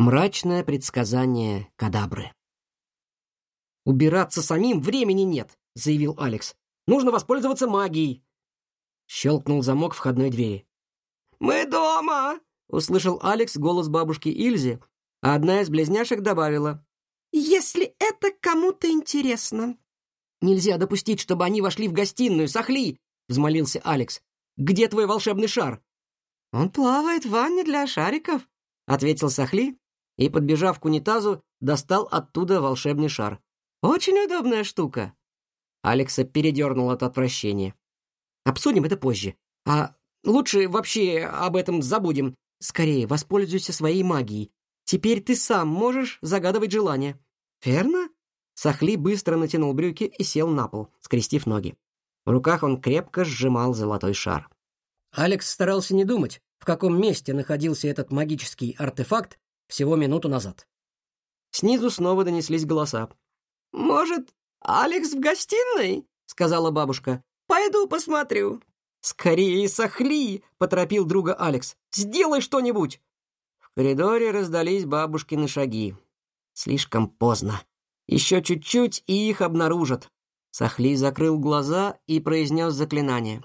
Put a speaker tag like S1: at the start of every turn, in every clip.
S1: Мрачное предсказание кадабры. «Убираться самим времени нет», — заявил Алекс. «Нужно воспользоваться магией». Щелкнул замок входной двери. «Мы дома!» — услышал Алекс голос бабушки Ильзи, а одна из близняшек добавила.
S2: «Если это кому-то интересно».
S1: «Нельзя допустить, чтобы они вошли в гостиную, Сахли!» — взмолился Алекс. «Где твой волшебный шар?»
S2: «Он плавает в ванне для шариков», — ответил Сахли
S1: и, подбежав к унитазу, достал оттуда волшебный шар.
S2: «Очень удобная штука».
S1: Алекса передернул от отвращения. «Обсудим это позже. А лучше вообще об этом забудем. Скорее, воспользуйся своей магией. Теперь ты сам можешь загадывать желание».
S2: «Верно?»
S1: Сахли быстро натянул брюки и сел на пол, скрестив ноги. В руках он крепко сжимал золотой шар. Алекс старался не думать, в каком месте находился этот магический артефакт, всего минуту назад. Снизу снова донеслись голоса.
S2: «Может, Алекс в гостиной?» — сказала бабушка. «Пойду посмотрю».
S1: «Скорее, Сахли!» — поторопил друга Алекс. «Сделай что-нибудь!» В коридоре раздались бабушкины шаги. Слишком поздно. Еще чуть-чуть, и их обнаружат. Сахли закрыл глаза и произнес заклинание.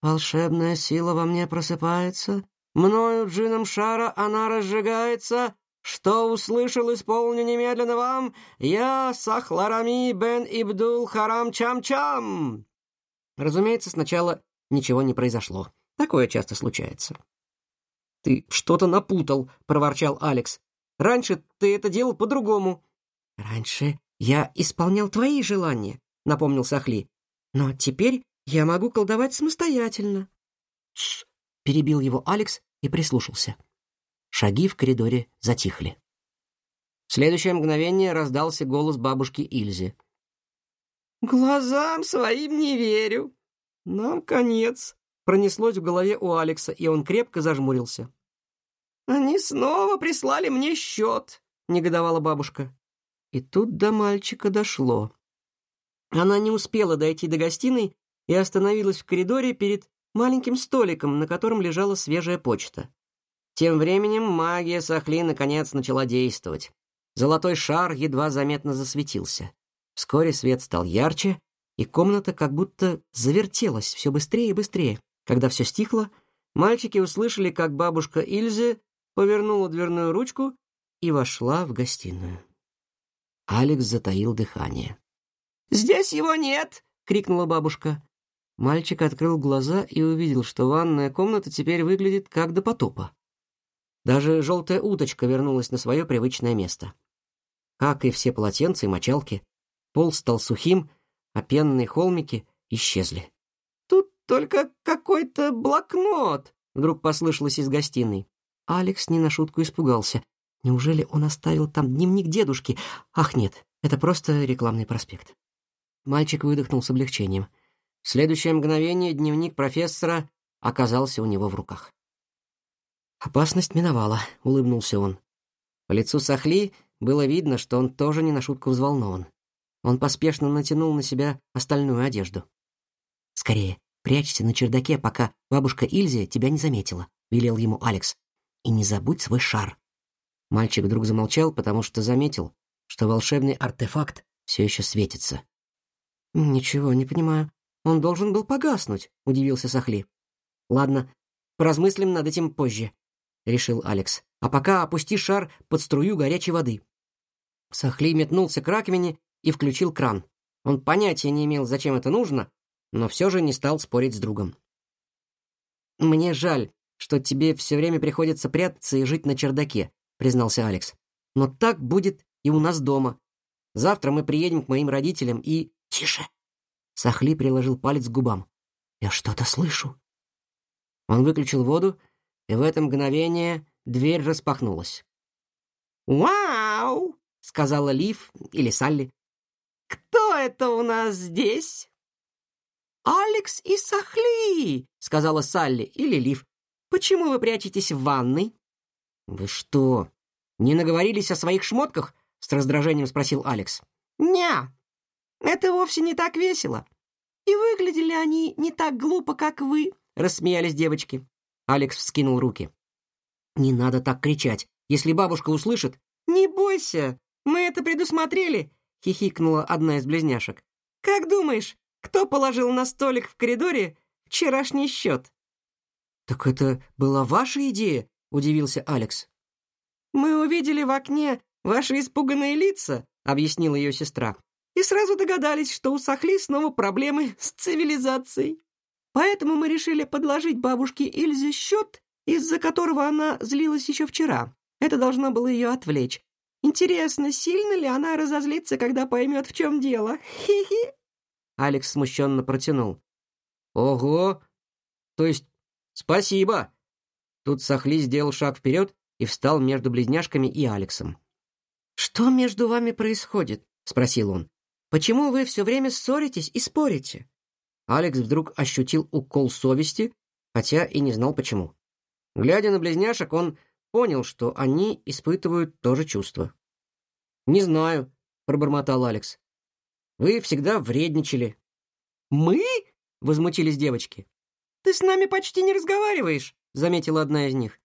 S1: «Волшебная сила во мне просыпается, Мною, джином шара, она разжигается. Что услышал, исполню немедленно вам. Я Сахларами бен Ибдул Харам Чам-Чам. Разумеется, сначала ничего не произошло. Такое часто случается. «Ты что-то напутал», — проворчал Алекс. «Раньше ты это делал по-другому». «Раньше я исполнял твои желания», — напомнил Сахли. «Но теперь я могу колдовать самостоятельно». «Тсс, перебил его Алекс и прислушался. Шаги в коридоре затихли. В следующее мгновение раздался голос бабушки Ильзи.
S2: «Глазам своим не верю. Нам конец», — пронеслось в голове у Алекса, и он крепко зажмурился. «Они снова прислали мне счет», — негодовала бабушка.
S1: И тут до мальчика дошло. Она не успела дойти до гостиной и остановилась в коридоре перед маленьким столиком, на котором лежала свежая почта. Тем временем магия Сахли наконец начала действовать. Золотой шар едва заметно засветился. Вскоре свет стал ярче, и комната как будто завертелась все быстрее и быстрее. Когда все стихло, мальчики услышали, как бабушка Ильзе повернула дверную ручку и вошла в гостиную. Алекс затаил дыхание.
S2: «Здесь его нет!» — крикнула бабушка.
S1: Мальчик открыл глаза и увидел, что ванная комната теперь выглядит как до потопа. Даже желтая уточка вернулась на свое привычное место. Как и все полотенца и мочалки, пол стал сухим, а пенные холмики исчезли.
S2: «Тут только какой-то блокнот!» — вдруг послышалось из гостиной.
S1: Алекс не на шутку испугался. Неужели он оставил там дневник дедушки? Ах, нет, это просто рекламный проспект. Мальчик выдохнул с облегчением — в следующее мгновение дневник профессора оказался у него в руках. «Опасность миновала», — улыбнулся он. По лицу Сахли было видно, что он тоже не на шутку взволнован. Он поспешно натянул на себя остальную одежду. «Скорее, прячься на чердаке, пока бабушка Ильзия тебя не заметила», — велел ему Алекс. «И не забудь свой шар». Мальчик вдруг замолчал, потому что заметил, что волшебный артефакт все еще светится. «Ничего не понимаю», он должен был погаснуть, удивился Сахли. Ладно, поразмыслим над этим позже, решил Алекс. А пока опусти шар под струю горячей воды. Сахли метнулся к раковине и включил кран. Он понятия не имел, зачем это нужно, но все же не стал спорить с другом. Мне жаль, что тебе все время приходится прятаться и жить на чердаке, признался Алекс. Но так будет и у нас дома. Завтра мы приедем к моим родителям и Тише, Сахли приложил палец к губам. «Я что-то слышу». Он выключил воду, и в это мгновение дверь распахнулась.
S2: «Вау!» — сказала Лив или Салли. «Кто это у нас здесь?» «Алекс и Сахли!» — сказала Салли или Лив. «Почему вы прячетесь в ванной?»
S1: «Вы что, не наговорились о своих шмотках?» — с раздражением спросил Алекс.
S2: «Ня, это вовсе не так весело. И выглядели они не так глупо, как вы, рассмеялись девочки.
S1: Алекс вскинул руки. Не надо так кричать. Если бабушка услышит...
S2: «Не бойся, мы это предусмотрели», — хихикнула одна из близняшек. «Как думаешь, кто положил на столик в коридоре вчерашний счет?»
S1: «Так это была ваша идея?» — удивился Алекс.
S2: «Мы увидели в окне ваши испуганные лица», — объяснила ее сестра, «и сразу догадались, что у Сахли снова проблемы с цивилизацией. Поэтому мы решили подложить бабушке Ильзе счет, из-за которого она злилась еще вчера. Это должно было ее отвлечь. Интересно, сильно ли она разозлится, когда поймет, в чем дело? Хи-хи.
S1: Алекс смущенно протянул. Ого! То есть спасибо! Тут Сахли сделал шаг вперед и встал между близняшками и Алексом. «Что между вами происходит?» — спросил он. «Почему вы все время ссоритесь и спорите?» Алекс вдруг ощутил укол совести, хотя и не знал почему. Глядя на близняшек, он понял, что они испытывают то же чувство. «Не знаю», — пробормотал Алекс. «Вы всегда вредничали».
S2: «Мы?» — возмутились девочки. «Ты с нами почти не разговариваешь», — заметила одна из них.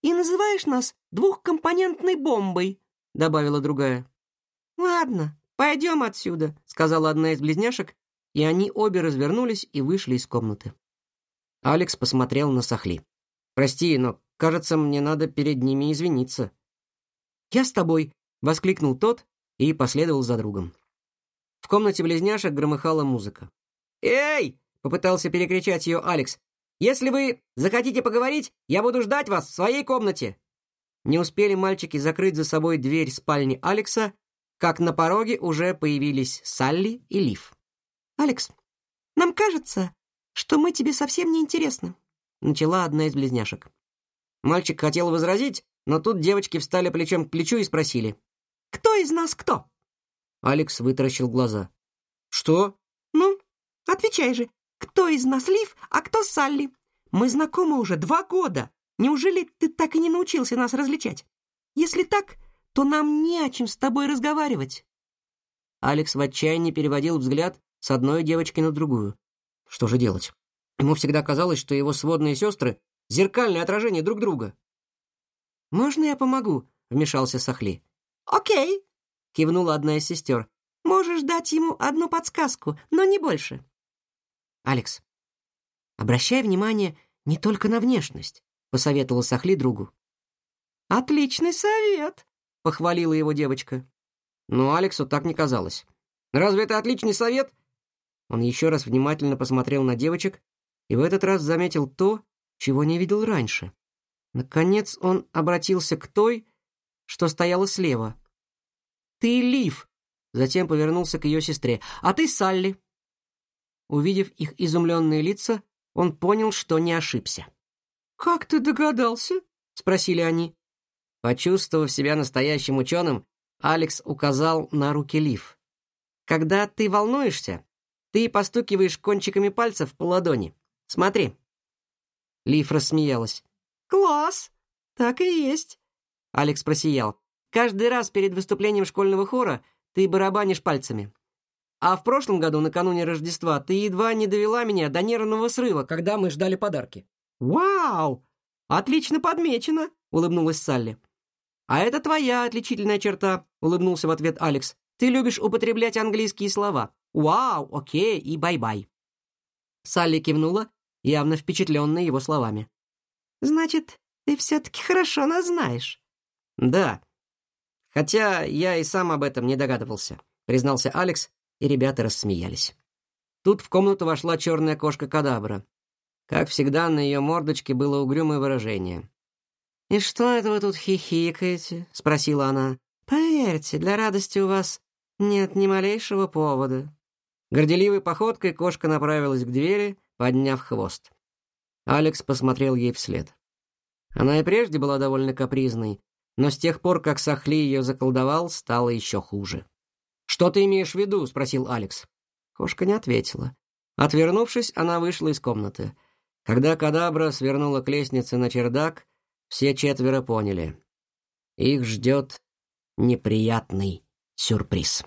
S2: «И называешь нас двухкомпонентной бомбой», — добавила другая. «Ладно, пойдем отсюда», — сказала одна из близняшек, и они обе развернулись и вышли из комнаты. Алекс посмотрел на Сахли. «Прости, но Кажется, мне надо перед ними извиниться». «Я с тобой!» — воскликнул тот и последовал за другом. В комнате близняшек громыхала музыка. «Эй!» — попытался перекричать ее Алекс. «Если вы захотите поговорить, я буду ждать вас в своей комнате!» Не успели мальчики закрыть за собой дверь спальни Алекса, как на пороге уже появились Салли и Лив. «Алекс, нам кажется, что мы тебе совсем не интересны», — начала одна из близняшек. Мальчик хотел возразить, но тут девочки встали плечом к плечу и спросили. «Кто из нас кто?» Алекс вытаращил глаза. «Что?» «Ну, отвечай же, кто из нас Лив, а кто Салли? Мы знакомы уже два года. Неужели ты так и не научился нас различать? Если так, то нам не о чем с тобой разговаривать». Алекс в отчаянии переводил взгляд с одной девочки на другую. Что же делать? Ему всегда казалось, что его сводные сестры зеркальное отражение друг друга. «Можно я помогу?» — вмешался Сахли. «Окей», — кивнула одна из сестер. «Можешь дать ему одну подсказку, но не больше». «Алекс, обращай внимание не только на внешность», — посоветовал Сахли другу. «Отличный совет», — похвалила его девочка. Но Алексу так не казалось. «Разве это отличный совет?» Он еще раз внимательно посмотрел на девочек и в этот раз заметил то, чего не видел раньше. Наконец он обратился к той, что стояла слева. «Ты Лив!» Затем повернулся к ее сестре. «А ты Салли!» Увидев их изумленные лица, он понял, что не ошибся. «Как ты догадался?» — спросили они. Почувствовав себя настоящим ученым, Алекс указал на руки Лив. «Когда ты волнуешься, ты постукиваешь кончиками пальцев по ладони. Смотри». Лив рассмеялась. «Класс! Так и есть!» Алекс просиял. «Каждый раз перед выступлением школьного хора ты барабанишь пальцами. А в прошлом году, накануне Рождества, ты едва не довела меня до нервного срыва, когда мы ждали подарки». «Вау! Отлично подмечено!» — улыбнулась Салли. «А это твоя отличительная черта», — улыбнулся в ответ Алекс. «Ты любишь употреблять английские слова. Wow, okay и bye-bye». Салли кивнула явно впечатленный его словами. «Значит, ты все-таки хорошо нас знаешь?» «Да. Хотя я и сам об этом не догадывался», — признался Алекс, и ребята рассмеялись. Тут в комнату вошла черная кошка Кадабра. Как всегда, на ее мордочке было угрюмое выражение. «И что это вы тут хихикаете?» — спросила она. «Поверьте, для радости у вас нет ни малейшего повода». Горделивой походкой кошка направилась к двери, подняв хвост. Алекс посмотрел ей вслед. Она и прежде была довольно капризной, но с тех пор, как Сахли ее заколдовал, стало еще хуже. «Что ты имеешь в виду?» — спросил Алекс. Кошка не ответила. Отвернувшись, она вышла из комнаты. Когда Кадабра свернула к лестнице на чердак, все четверо поняли. Их ждет неприятный сюрприз.